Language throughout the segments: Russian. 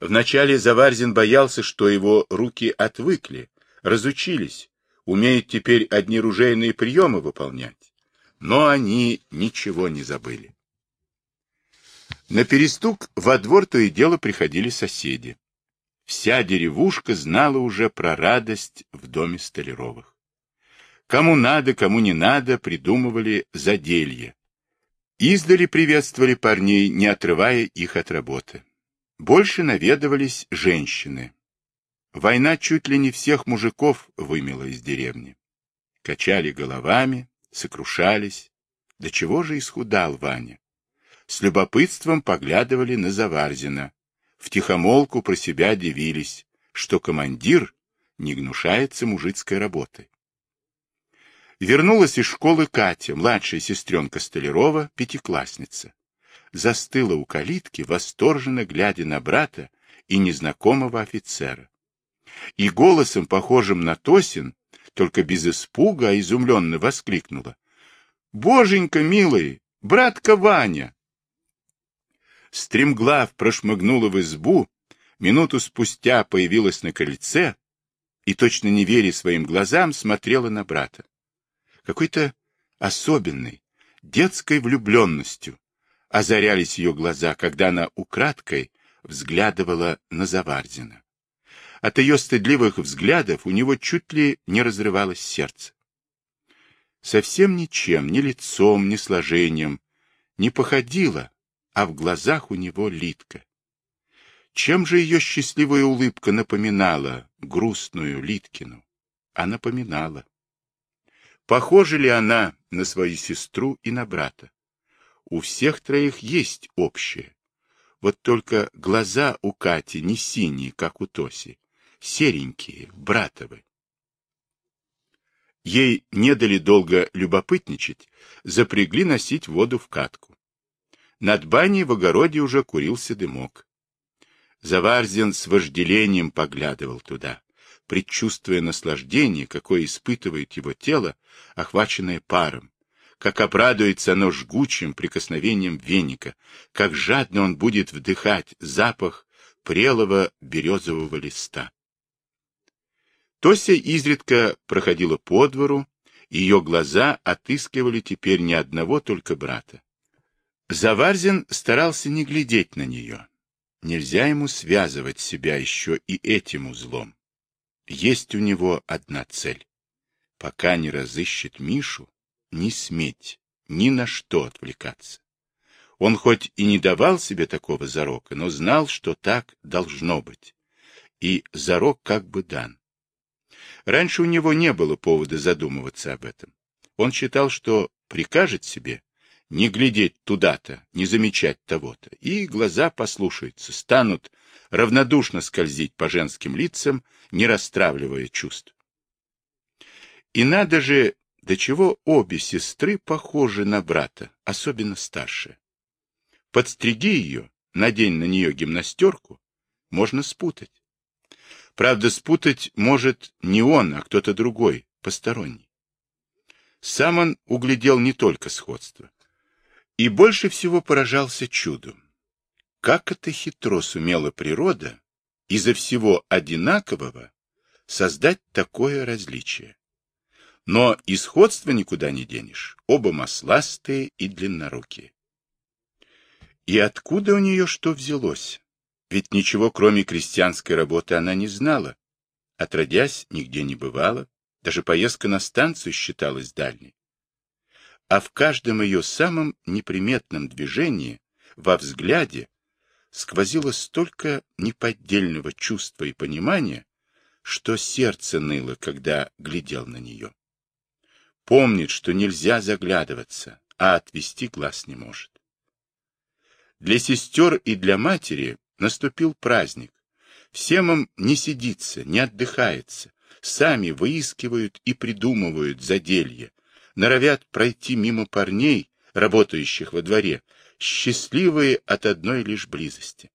Вначале Заварзин боялся, что его руки отвыкли, разучились, умеют теперь одни ружейные приемы выполнять. Но они ничего не забыли. На перестук во двор то и дело приходили соседи. Вся деревушка знала уже про радость в доме Столяровых. Кому надо, кому не надо, придумывали заделье. Издали приветствовали парней, не отрывая их от работы. Больше наведывались женщины. Война чуть ли не всех мужиков вымела из деревни. Качали головами, сокрушались. До чего же исхудал Ваня? С любопытством поглядывали на Заварзина втихомолку про себя дивились, что командир не гнушается мужицкой работы. Вернулась из школы Катя, младшая сестренка Столярова, пятиклассница. Застыла у калитки, восторженно глядя на брата и незнакомого офицера. И голосом, похожим на Тосин, только без испуга, а изумленно воскликнула. — Боженька милый, братка Ваня! Стремглав прошмыгнула в избу, минуту спустя появилась на крыльце и, точно не веря своим глазам, смотрела на брата. Какой-то особенной, детской влюбленностью озарялись ее глаза, когда она украдкой взглядывала на Заварзина. От ее стыдливых взглядов у него чуть ли не разрывалось сердце. Совсем ничем, ни лицом, ни сложением не походила а в глазах у него Литка. Чем же ее счастливая улыбка напоминала грустную Литкину? А напоминала. Похожа ли она на свою сестру и на брата? У всех троих есть общее. Вот только глаза у Кати не синие, как у Тоси, серенькие, братовы. Ей не дали долго любопытничать, запрягли носить воду в катку. Над баней в огороде уже курился дымок. Заварзин с вожделением поглядывал туда, предчувствуя наслаждение, какое испытывает его тело, охваченное паром, как обрадуется оно жгучим прикосновением веника, как жадно он будет вдыхать запах прелого березового листа. Тося изредка проходила по двору, ее глаза отыскивали теперь не одного только брата. Заварзин старался не глядеть на нее. Нельзя ему связывать себя еще и этим узлом. Есть у него одна цель. Пока не разыщет Мишу, не сметь ни на что отвлекаться. Он хоть и не давал себе такого зарока, но знал, что так должно быть. И зарок как бы дан. Раньше у него не было повода задумываться об этом. Он считал, что прикажет себе, не глядеть туда-то, не замечать того-то, и глаза послушаются, станут равнодушно скользить по женским лицам, не расстравливая чувств. И надо же, до чего обе сестры похожи на брата, особенно старшая. Подстриги ее, надень на нее гимнастерку, можно спутать. Правда, спутать может не он, а кто-то другой, посторонний. Сам он углядел не только сходство. И больше всего поражался чудом. Как это хитро сумела природа из-за всего одинакового создать такое различие. Но исходства никуда не денешь, оба масластые и длиннорукие. И откуда у нее что взялось? Ведь ничего, кроме крестьянской работы, она не знала. Отродясь, нигде не бывала, даже поездка на станцию считалась дальней а в каждом ее самом неприметном движении, во взгляде, сквозило столько неподдельного чувства и понимания, что сердце ныло, когда глядел на нее. Помнит, что нельзя заглядываться, а отвести глаз не может. Для сестер и для матери наступил праздник. Всем им не сидится, не отдыхается, сами выискивают и придумывают заделье, норовят пройти мимо парней, работающих во дворе, счастливые от одной лишь близости.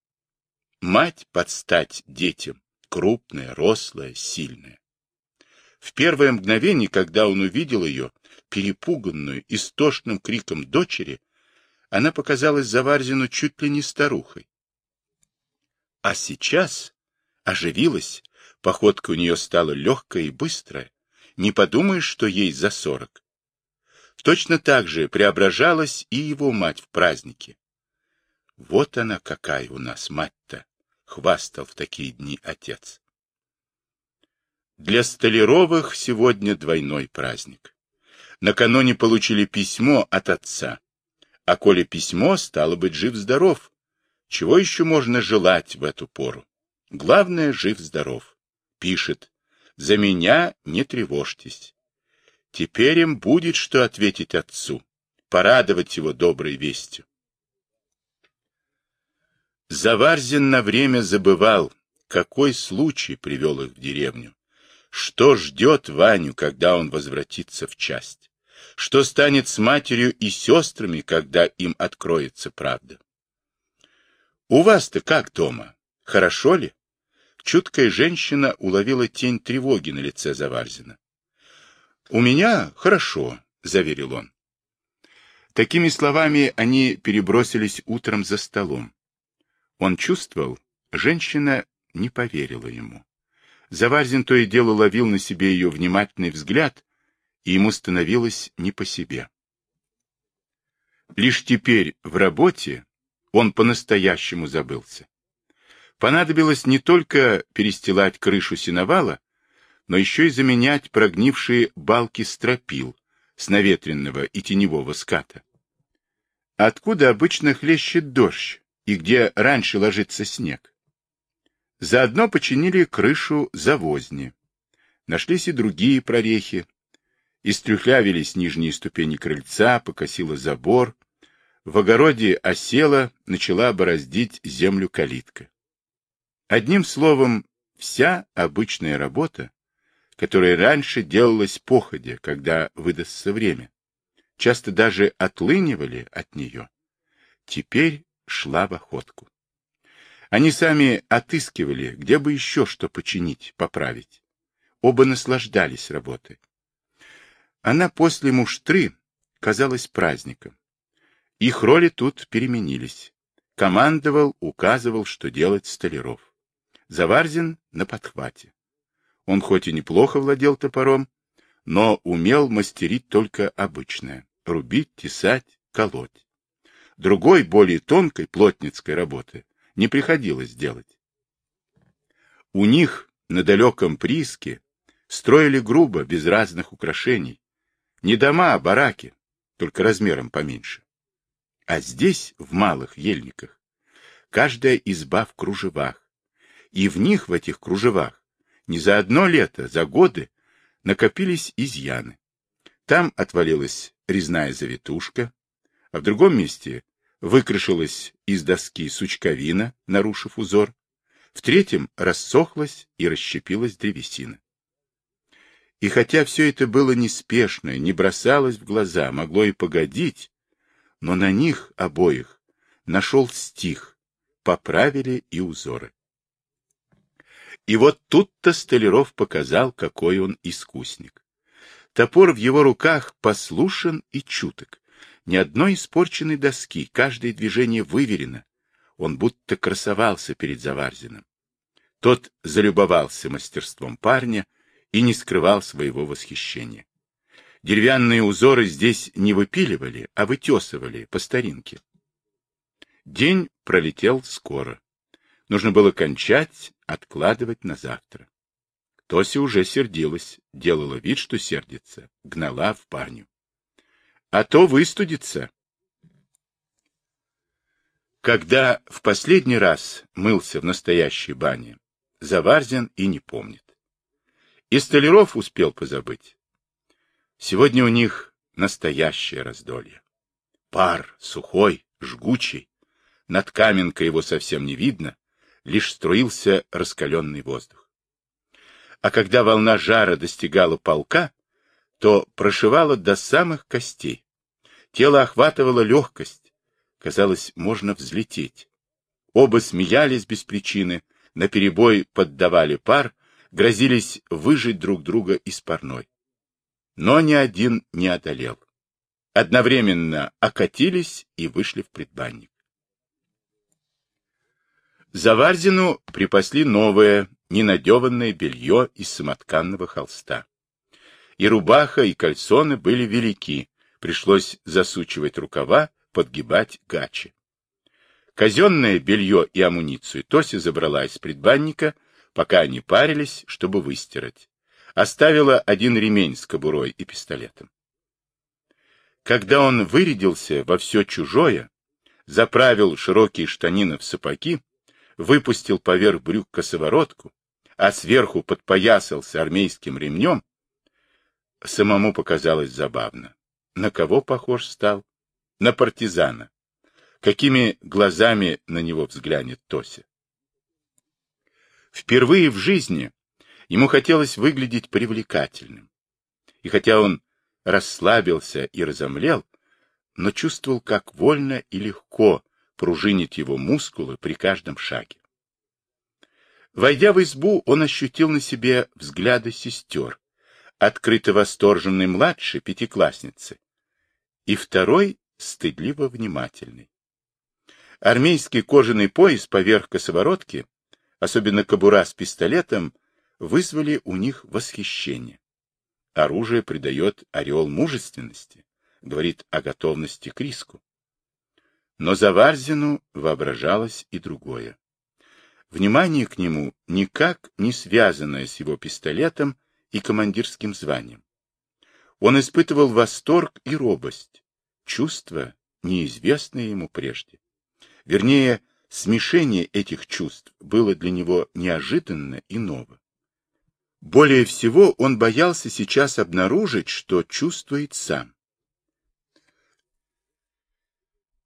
Мать под стать детям, крупная, рослая, сильная. В первое мгновение, когда он увидел ее, перепуганную, истошным криком дочери, она показалась Заварзину чуть ли не старухой. А сейчас оживилась, походка у нее стала легкая и быстрая. Не подумаешь, что ей за сорок. Точно так же преображалась и его мать в празднике. Вот она какая у нас мать-то, хвастал в такие дни отец. Для Столяровых сегодня двойной праздник. Накануне получили письмо от отца. А коли письмо, стало быть, жив-здоров. Чего еще можно желать в эту пору? Главное, жив-здоров. Пишет. За меня не тревожьтесь. Теперь им будет что ответить отцу, порадовать его доброй вестью. Заварзин на время забывал, какой случай привел их в деревню. Что ждет Ваню, когда он возвратится в часть? Что станет с матерью и сестрами, когда им откроется правда? У вас-то как дома? Хорошо ли? Чуткая женщина уловила тень тревоги на лице Заварзина. У меня хорошо, заверил он. Такими словами они перебросились утром за столом. Он чувствовал, женщина не поверила ему. Заварзин то и дело ловил на себе ее внимательный взгляд, и ему становилось не по себе. Лишь теперь в работе он по-настоящему забылся. Понадобилось не только перестилать крышу сеновала, но еще и заменять прогнившие балки стропил с наветренного и теневого ската. Откуда обычно хлещет дождь и где раньше ложится снег? Заодно починили крышу завозни. Нашлись и другие прорехи. Истрюхлявились нижние ступени крыльца, покосила забор. В огороде осела, начала бороздить землю калитка. Одним словом, вся обычная работа, которая раньше делалась походя, когда выдастся время, часто даже отлынивали от нее, теперь шла в охотку. Они сами отыскивали, где бы еще что починить, поправить. Оба наслаждались работой. Она после муштры казалась праздником. Их роли тут переменились. Командовал, указывал, что делать Столяров. Заварзин на подхвате. Он хоть и неплохо владел топором, но умел мастерить только обычное — рубить, тесать, колоть. Другой, более тонкой, плотницкой работы не приходилось делать. У них на далеком прииске строили грубо, без разных украшений. Не дома, а бараки, только размером поменьше. А здесь, в малых ельниках, каждая изба в кружевах. И в них, в этих кружевах, не за одно лето, за годы, накопились изъяны. Там отвалилась резная завитушка, а в другом месте выкрашилась из доски сучковина, нарушив узор, в третьем рассохлась и расщепилась древесина. И хотя все это было неспешно, не бросалось в глаза, могло и погодить, но на них обоих нашел стих, поправили и узоры. И вот тут-то Столяров показал, какой он искусник. Топор в его руках послушен и чуток. Ни одной испорченной доски, каждое движение выверено. Он будто красовался перед Заварзиным. Тот залюбовался мастерством парня и не скрывал своего восхищения. Деревянные узоры здесь не выпиливали, а вытесывали по старинке. День пролетел скоро. Нужно было кончать, откладывать на завтра. Тося уже сердилась, делала вид, что сердится, гнала в парню а то выстудится. Когда в последний раз мылся в настоящей бане, Заварзин и не помнит. И Столяров успел позабыть. Сегодня у них настоящее раздолье. Пар сухой, жгучий, над каменкой его совсем не видно, лишь струился раскаленный воздух. А когда волна жара достигала полка, то прошивала до самых костей. Тело охватывало легкость. Казалось, можно взлететь. Оба смеялись без причины, наперебой поддавали пар, грозились выжить друг друга из парной. Но ни один не одолел. Одновременно окатились и вышли в предбанник. Заварзину припасли новое, ненадеванное белье из самотканного холста. И рубаха, и кальсоны были велики, пришлось засучивать рукава, подгибать гачи. Казенное белье и амуницию Тося забрала из предбанника, пока они парились, чтобы выстирать. Оставила один ремень с кобурой и пистолетом. Когда он вырядился во все чужое, заправил широкие штанины в сапоги, выпустил поверх брюк косоворотку, а сверху подпоясался армейским ремнем, самому показалось забавно. На кого похож стал? На партизана. Какими глазами на него взглянет Тося? Впервые в жизни ему хотелось выглядеть привлекательным. И хотя он расслабился и разомлел, но чувствовал, как вольно и легко пружинит его мускулы при каждом шаге. Войдя в избу, он ощутил на себе взгляды сестер, открыто восторженной младшей пятиклассницы, и второй стыдливо внимательный. Армейский кожаный пояс поверх косоворотки, особенно кобура с пистолетом, вызвали у них восхищение. Оружие придает ореол мужественности, говорит о готовности к риску. Но за Варзину воображалось и другое. Внимание к нему никак не связанное с его пистолетом и командирским званием. Он испытывал восторг и робость, чувства, неизвестные ему прежде. Вернее, смешение этих чувств было для него неожиданно и ново. Более всего он боялся сейчас обнаружить, что чувствует сам.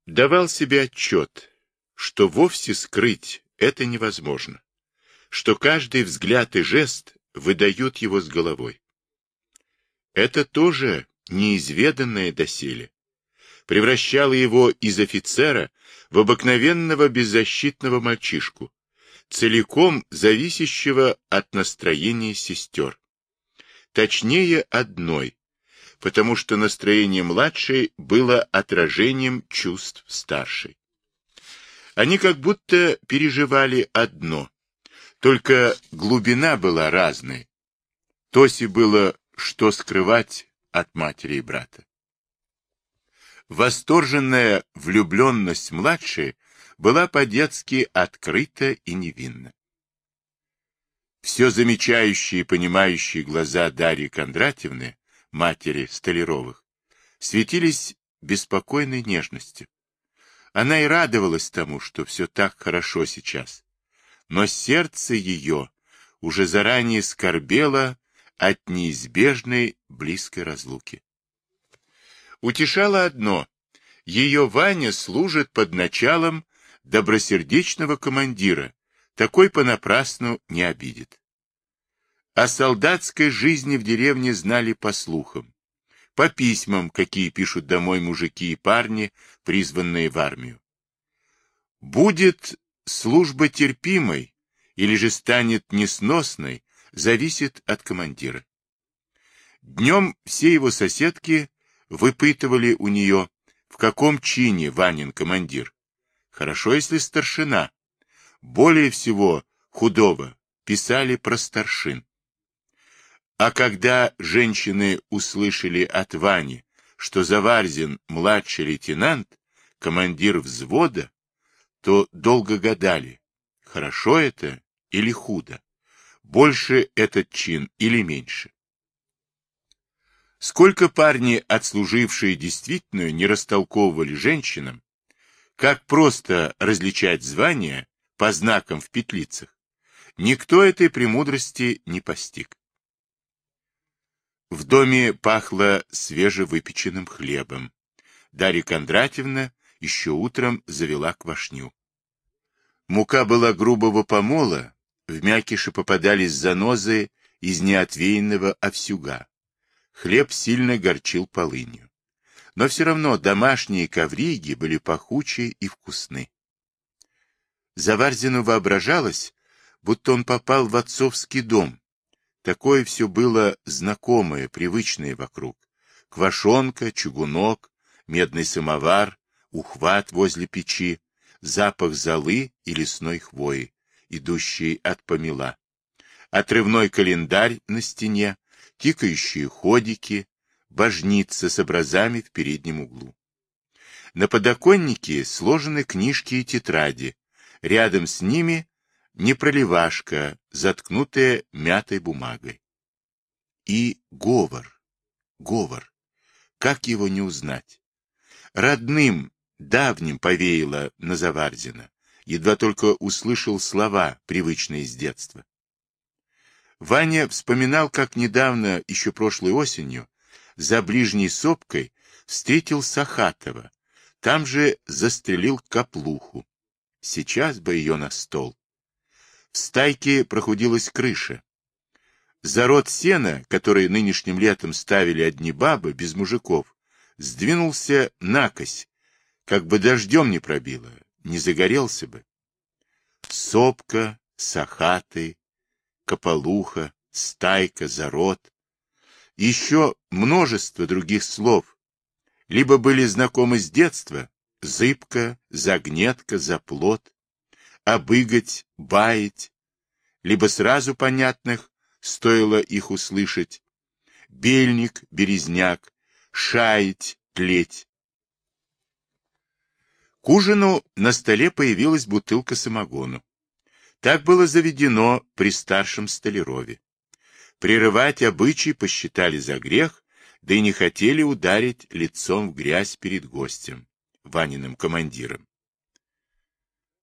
Давал себе отчет, что вовсе скрыть это невозможно, что каждый взгляд и жест выдают его с головой. Это тоже неизведанное доселе, превращало его из офицера в обыкновенного беззащитного мальчишку, целиком зависящего от настроения сестер. Точнее, одной, потому что настроение младшей было отражением чувств старшей. Они как будто переживали одно, только глубина была разной. Тосе было что скрывать от матери и брата. Восторженная влюбленность младшей была по-детски открыта и невинна. Все замечающие и понимающие глаза Дарьи Кондратьевны, матери Столяровых, светились беспокойной нежностью. Она и радовалась тому, что все так хорошо сейчас. Но сердце ее уже заранее скорбело от неизбежной близкой разлуки. Утешало одно — ее Ваня служит под началом добросердечного командира, такой понапрасну не обидит. О солдатской жизни в деревне знали по слухам по письмам, какие пишут домой мужики и парни, призванные в армию. Будет служба терпимой или же станет несносной, зависит от командира. Днем все его соседки выпытывали у нее, в каком чине Ванин командир. Хорошо, если старшина. Более всего худого писали про старшин. А когда женщины услышали от Вани, что Заварзин младший лейтенант, командир взвода, то долго гадали, хорошо это или худо, больше этот чин или меньше. Сколько парни, отслужившие действительную, не растолковывали женщинам, как просто различать звания по знакам в петлицах, никто этой премудрости не постиг. В доме пахло свежевыпеченным хлебом. Дарья Кондратьевна еще утром завела квашню. Мука была грубого помола, в мякиши попадались занозы из неотвеянного овсюга. Хлеб сильно горчил полынью. Но все равно домашние ковриги были пахучие и вкусны. Заварзину воображалось, будто он попал в отцовский дом, Такое все было знакомое, привычное вокруг. Квашонка, чугунок, медный самовар, ухват возле печи, запах золы и лесной хвои, идущий от помела, отрывной календарь на стене, тикающие ходики, божница с образами в переднем углу. На подоконнике сложены книжки и тетради, рядом с ними непроливашка, заткнутая мятой бумагой. И говор, говор, как его не узнать? Родным, давним повеяло на Заварзина, едва только услышал слова, привычные с детства. Ваня вспоминал, как недавно, еще прошлой осенью, за ближней сопкой встретил Сахатова, там же застрелил каплуху. Сейчас бы ее на стол. В стайке прохудилась крыша. Зарод сена, который нынешним летом ставили одни бабы, без мужиков, сдвинулся накось, как бы дождем не пробило, не загорелся бы. Сопка, сахаты, кополуха, стайка, зарод. Еще множество других слов. Либо были знакомы с детства, зыбка, загнетка, заплот, обыгать, баять, либо сразу понятных, стоило их услышать, бельник, березняк, шаять, тлеть. К ужину на столе появилась бутылка самогону. Так было заведено при старшем Столярове. Прерывать обычай посчитали за грех, да и не хотели ударить лицом в грязь перед гостем, Ваниным командиром.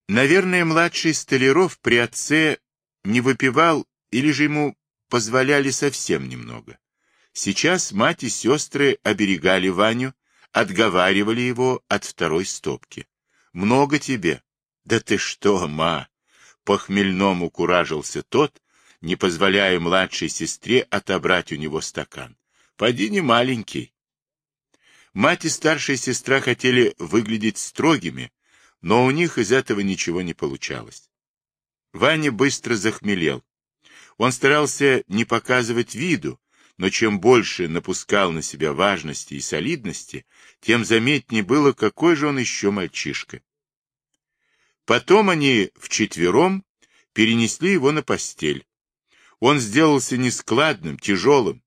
Наверное, младший Столяров при отце не выпивал или же ему позволяли совсем немного. Сейчас мать и сестры оберегали Ваню, отговаривали его от второй стопки. «Много тебе?» «Да ты что, ма!» По-хмельному куражился тот, не позволяя младшей сестре отобрать у него стакан. «Поди не маленький». Мать и старшая сестра хотели выглядеть строгими, но у них из этого ничего не получалось. Ваня быстро захмелел. Он старался не показывать виду, но чем больше напускал на себя важности и солидности, тем заметнее было, какой же он еще мальчишка. Потом они вчетвером перенесли его на постель. Он сделался нескладным, тяжелым.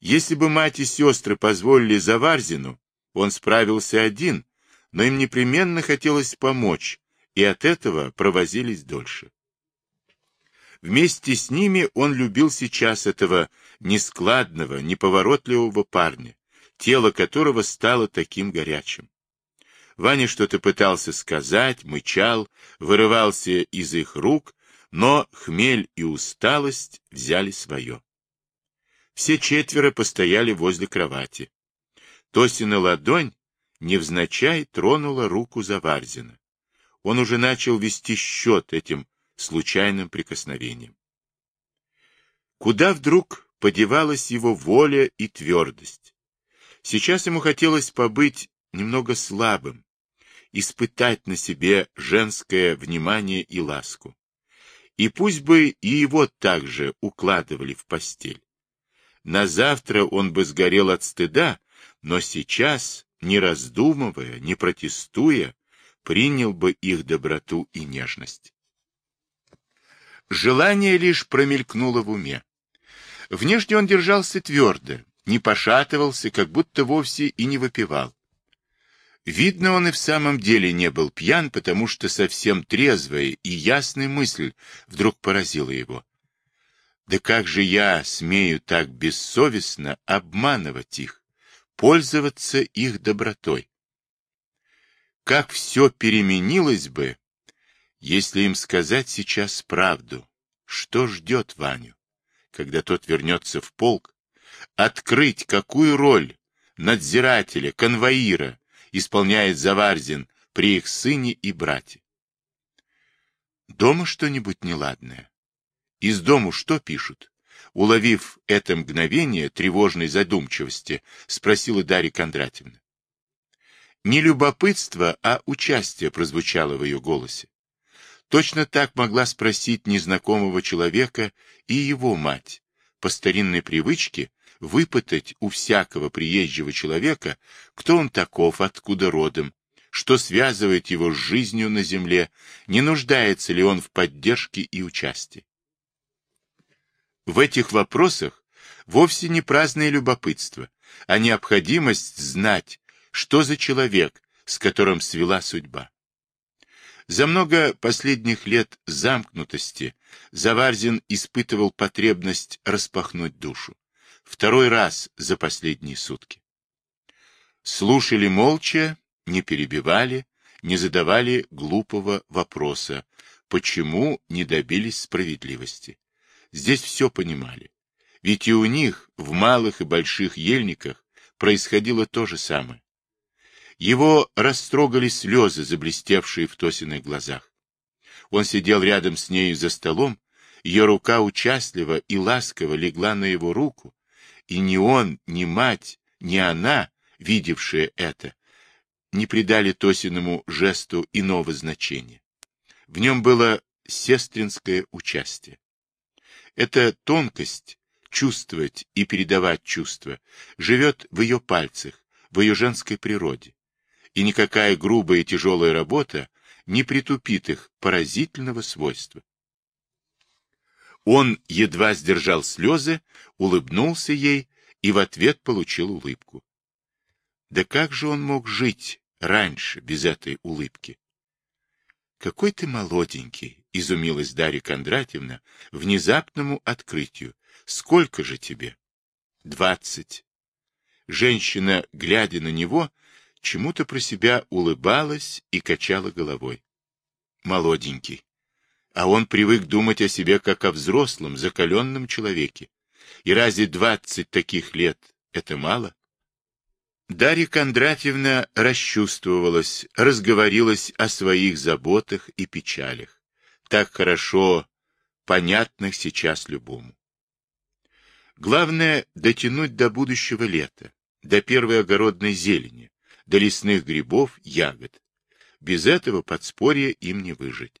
Если бы мать и сестры позволили Заварзину, он справился один, но им непременно хотелось помочь, и от этого провозились дольше. Вместе с ними он любил сейчас этого нескладного, неповоротливого парня, тело которого стало таким горячим. Ваня что-то пытался сказать, мычал, вырывался из их рук, но хмель и усталость взяли свое. Все четверо постояли возле кровати. Тосина ладонь невзначай тронула руку Заварзина. Он уже начал вести счет этим случайным прикосновением. Куда вдруг подевалась его воля и твердость? Сейчас ему хотелось побыть немного слабым, испытать на себе женское внимание и ласку. И пусть бы и его также укладывали в постель. На завтра он бы сгорел от стыда, но сейчас, не раздумывая, не протестуя, принял бы их доброту и нежность. Желание лишь промелькнуло в уме. Внешне он держался твердо, не пошатывался, как будто вовсе и не выпивал. Видно, он и в самом деле не был пьян, потому что совсем трезвая и ясная мысль вдруг поразила его. Да как же я смею так бессовестно обманывать их, пользоваться их добротой? Как все переменилось бы, если им сказать сейчас правду, что ждет Ваню, когда тот вернется в полк, открыть, какую роль надзирателя, конвоира, исполняет Заварзин при их сыне и брате. Дома что-нибудь неладное? Из дому что пишут? Уловив это мгновение тревожной задумчивости, спросила Дарья Кондратьевна. Не любопытство, а участие прозвучало в ее голосе. Точно так могла спросить незнакомого человека и его мать, по старинной привычке, выпытать у всякого приезжего человека, кто он таков, откуда родом, что связывает его с жизнью на земле, не нуждается ли он в поддержке и участии. В этих вопросах вовсе не праздное любопытство, а необходимость знать, что за человек, с которым свела судьба. За много последних лет замкнутости Заварзин испытывал потребность распахнуть душу. Второй раз за последние сутки. Слушали молча, не перебивали, не задавали глупого вопроса, почему не добились справедливости. Здесь все понимали. Ведь и у них, в малых и больших ельниках, происходило то же самое. Его растрогали слезы, заблестевшие в Тосиных глазах. Он сидел рядом с нею за столом, ее рука участливо и ласково легла на его руку, и ни он, ни мать, ни она, видевшие это, не придали Тосиному жесту иного значения. В нем было сестринское участие. Эта тонкость, чувствовать и передавать чувства, живет в ее пальцах, в ее женской природе и никакая грубая и тяжелая работа не притупит их поразительного свойства. Он едва сдержал слезы, улыбнулся ей и в ответ получил улыбку. Да как же он мог жить раньше без этой улыбки? «Какой ты молоденький!» — изумилась Дарья Кондратьевна внезапному открытию. «Сколько же тебе?» «Двадцать». Женщина, глядя на него, чему-то про себя улыбалась и качала головой. Молоденький. А он привык думать о себе как о взрослом, закаленном человеке. И разве двадцать таких лет — это мало? Дарья Кондратьевна расчувствовалась, разговорилась о своих заботах и печалях, так хорошо понятных сейчас любому. Главное — дотянуть до будущего лета, до первой огородной зелени, до лесных грибов, ягод. Без этого подспорья им не выжить.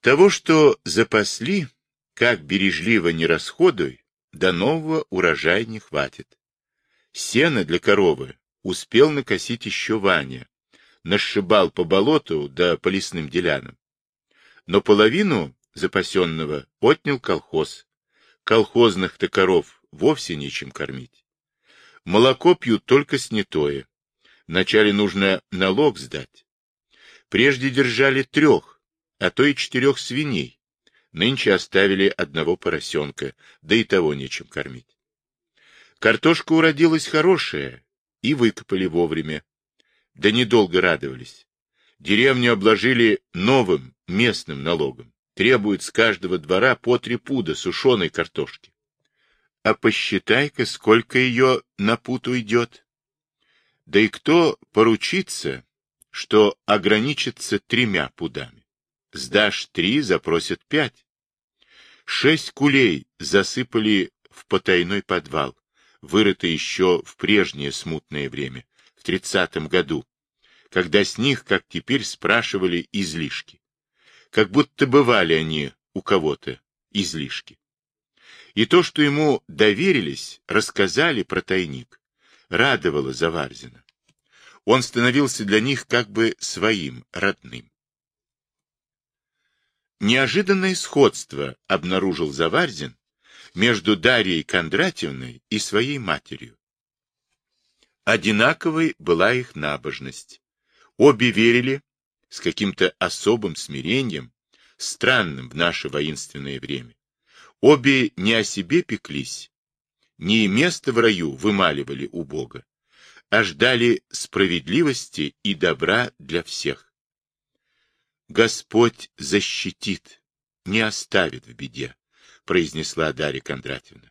Того, что запасли, как бережливо не расходуй, до нового урожая не хватит. Сено для коровы успел накосить еще Ваня, насшибал по болоту да по лесным делянам. Но половину запасенного отнял колхоз. Колхозных-то коров вовсе нечем кормить. Молоко пьют только снятое, Вначале нужно налог сдать. Прежде держали трех, а то и четырех свиней. Нынче оставили одного поросенка, да и того нечем кормить. Картошка уродилась хорошая, и выкопали вовремя. Да недолго радовались. Деревню обложили новым местным налогом. Требуют с каждого двора по три пуда сушеной картошки. А посчитай-ка, сколько ее на пут уйдет. Да и кто поручится, что ограничится тремя пудами? Сдашь три, запросят пять. Шесть кулей засыпали в потайной подвал, вырытый еще в прежнее смутное время, в тридцатом году, когда с них, как теперь, спрашивали излишки. Как будто бывали они у кого-то излишки. И то, что ему доверились, рассказали про тайник, радовало Заварзина. Он становился для них как бы своим, родным. Неожиданное сходство обнаружил Заварзин между Дарьей Кондратьевной и своей матерью. Одинаковой была их набожность. Обе верили с каким-то особым смирением, странным в наше воинственное время. Обе не о себе пеклись, не место в раю вымаливали у Бога, а ждали справедливости и добра для всех. Господь защитит, не оставит в беде, произнесла Дарья Кондратьевна.